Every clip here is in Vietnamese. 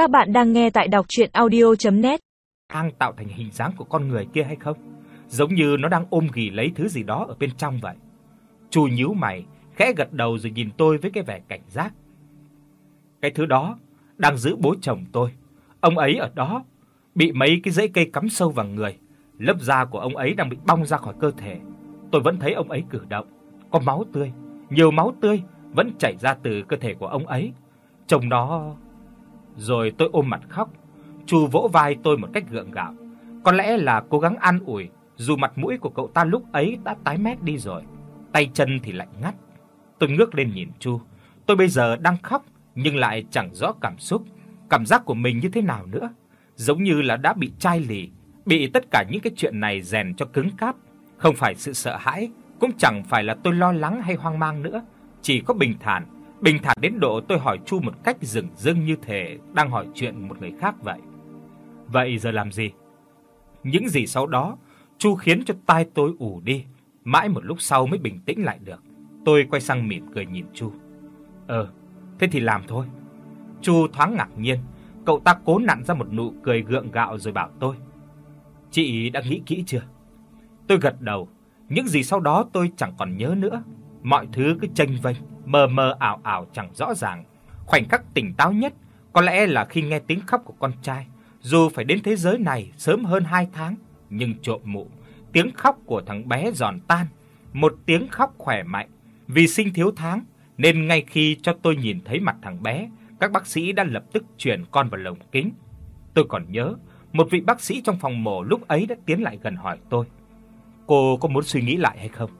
Các bạn đang nghe tại đọc audio net Hang tạo thành hình dáng của con người kia hay không? Giống như nó đang ôm ghì lấy thứ gì đó ở bên trong vậy. Chu nhíu mày, khẽ gật đầu rồi nhìn tôi với cái vẻ cảnh giác. Cái thứ đó đang giữ bố chồng tôi. Ông ấy ở đó, bị mấy cái rễ cây cắm sâu vào người, lớp da của ông ấy đang bị bong ra khỏi cơ thể. Tôi vẫn thấy ông ấy cử động, có máu tươi, nhiều máu tươi vẫn chảy ra từ cơ thể của ông ấy. Trông nó rồi tôi ôm mặt khóc. Chu vỗ vai tôi một cách gượng gạo. Có lẽ là cố gắng an ủi, dù mặt mũi của cậu ta lúc ấy đã tái mét đi rồi, tay chân thì lạnh ngắt. Tôi ngước lên nhìn Chu. Tôi bây giờ đang khóc nhưng lại chẳng rõ cảm xúc, cảm giác của mình như thế nào nữa, giống như là đã bị chai lì, bị tất cả những cái chuyện này rèn cho cứng cáp, không phải sự sợ hãi, cũng chẳng phải là tôi lo lắng hay hoang mang nữa, chỉ có bình thản, bình thản đến độ tôi hỏi Chu một cách dửng dưng như thể đang hỏi chuyện một người khác vậy. Vậy giờ làm gì? Những gì sau đó, Chu khiến cho tai tôi ù đi, mãi một lúc sau mới bình tĩnh lại được. Tôi quay sang mỉm cười nhìn Chu. "Ờ, thế thì làm thôi." Chu thoáng ngạc nhiên, cậu ta cố nặn ra một nụ cười gượng gạo rồi bảo tôi: "Chị đã nghĩ kỹ chưa?" Tôi gật đầu, những gì sau đó tôi chẳng còn nhớ nữa, mọi thứ cứ chênh vênh, mờ mờ ảo ảo chẳng rõ ràng. Khoảnh khắc tỉnh táo nhất có lẽ là khi nghe tiếng khóc của con trai, dù phải đến thế giới này sớm hơn 2 tháng, nhưng trộm mụ, tiếng khóc của thằng bé giòn tan, một tiếng khóc khỏe mạnh, vì sinh thiếu tháng nên ngay khi cho tôi nhìn thấy mặt thằng bé, các bác sĩ đã lập tức chuyển con vào lồng kính. Tôi còn nhớ, một vị bác sĩ trong phòng mổ lúc ấy đã tiến lại gần hỏi tôi: "Cô có muốn suy nghĩ lại hay không?"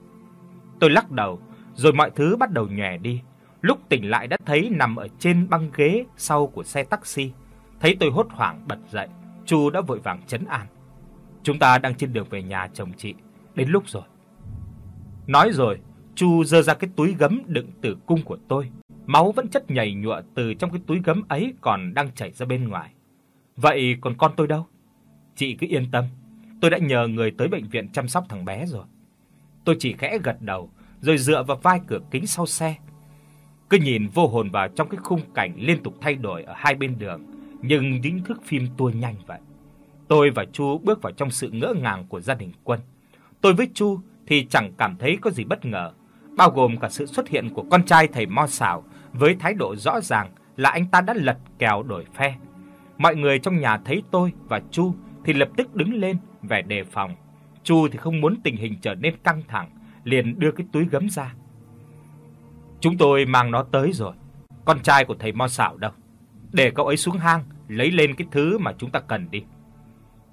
Tôi lắc đầu, rồi mọi thứ bắt đầu nhòe đi. Lúc tỉnh lại đã thấy nằm ở trên băng ghế sau của xe taxi. Thấy tôi hốt hoảng bật dậy, Chu đã vội vàng trấn an. "Chúng ta đang trên đường về nhà chồng chị, đến lúc rồi." Nói rồi, Chu giơ ra cái túi gấm đựng tử cung của tôi. Máu vẫn chất nhầy nhụa từ trong cái túi gấm ấy còn đang chảy ra bên ngoài. Vậy còn con tôi đâu? Chị cứ yên tâm, tôi đã nhờ người tới bệnh viện chăm sóc thằng bé rồi. Tôi chỉ khẽ gật đầu, rồi dựa vào vai cửa kính sau xe. Cứ nhìn vô hồn vào trong cái khung cảnh liên tục thay đổi ở hai bên đường, nhưng những thước phim tua nhanh vậy. Tôi và Chu bước vào trong sự ngỡ ngàng của gia đình Quân. Tôi với Chu thì chẳng cảm thấy có gì bất ngờ, bao gồm cả sự xuất hiện của con trai thầy Mo Sào với thái độ rõ ràng là anh ta đã lật kèo đổi phe. Mọi người trong nhà thấy tôi và Chu thì lập tức đứng lên vẻ đề phòng. Chu thì không muốn tình hình trở nên căng thẳng, liền đưa cái túi gấm ra. Chúng tôi mang nó tới rồi. Con trai của thầy Mo Sảo đâu? Để cậu ấy xuống hang lấy lên cái thứ mà chúng ta cần đi.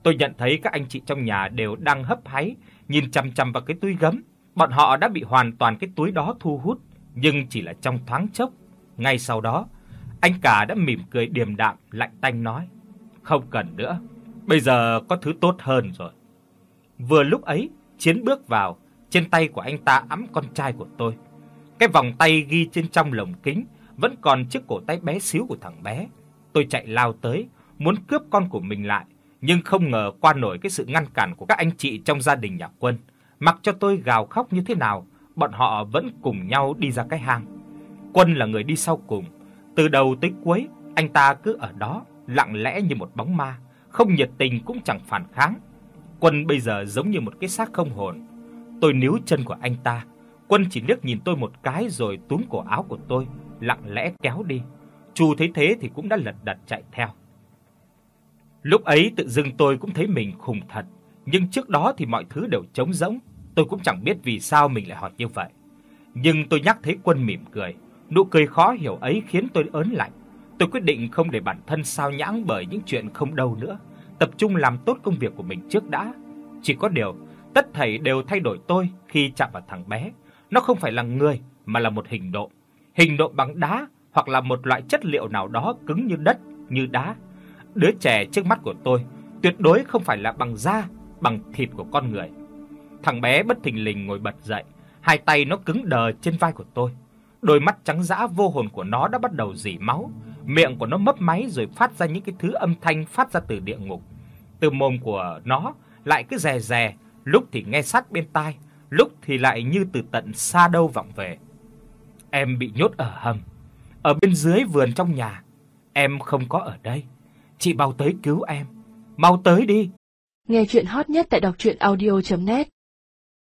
Tôi nhận thấy các anh chị trong nhà đều đang hấp háy nhìn chằm chằm vào cái túi gấm. Bọn họ đã bị hoàn toàn cái túi đó thu hút, nhưng chỉ là trong thoáng chốc. Ngay sau đó, anh cả đã mỉm cười điềm đạm lạnh tanh nói: "Không cần nữa, bây giờ có thứ tốt hơn rồi." Vừa lúc ấy, Chiến bước vào, trên tay của anh ta ẵm con trai của tôi. Cái vòng tay ghi trên trong lồng kính vẫn còn chiếc cổ tay bé xíu của thằng bé. Tôi chạy lao tới, muốn cướp con của mình lại, nhưng không ngờ qua nổi cái sự ngăn cản của các anh chị trong gia đình nhà Quân. Mặc cho tôi gào khóc như thế nào, bọn họ vẫn cùng nhau đi ra cái hang. Quân là người đi sau cùng, từ đầu tới cuối anh ta cứ ở đó, lặng lẽ như một bóng ma, không nhiệt tình cũng chẳng phản kháng. Quân bây giờ giống như một cái xác không hồn. Tôi níu chân của anh ta, Quân chỉ liếc nhìn tôi một cái rồi túm cổ áo của tôi, lặng lẽ kéo đi. Chu thấy thế thì cũng đã lật đật chạy theo. Lúc ấy tự dưng tôi cũng thấy mình khùng thật, nhưng trước đó thì mọi thứ đều trống rỗng, tôi cũng chẳng biết vì sao mình lại hỏi như vậy. Nhưng tôi nhắc thấy Quân mỉm cười, nụ cười khó hiểu ấy khiến tôi ớn lạnh. Tôi quyết định không để bản thân sao nhãng bởi những chuyện không đâu nữa, tập trung làm tốt công việc của mình trước đã. Chỉ có điều, tất thảy đều thay đổi tôi khi chạm vào thằng bé. Nó không phải là người mà là một hình độ. Hình độ bằng đá hoặc là một loại chất liệu nào đó cứng như đất, như đá. Đứa trẻ trước mắt của tôi tuyệt đối không phải là bằng da, bằng thịt của con người. Thằng bé bất thình lình ngồi bật dậy, hai tay nó cứng đờ trên vai của tôi. Đôi mắt trắng dã vô hồn của nó đã bắt đầu rỉ máu, miệng của nó mấp máy rồi phát ra những cái thứ âm thanh phát ra từ địa ngục. Từ mồm của nó lại cứ rè rè, lúc thì nghe sát bên tai, lúc thì lại như từ tận xa đâu vọng về. Em bị nhốt ở hầm, ở bên dưới vườn trong nhà. Em không có ở đây. Chị mau tới cứu em. Mau tới đi. Nghe chuyện hot nhất tại đọc audio net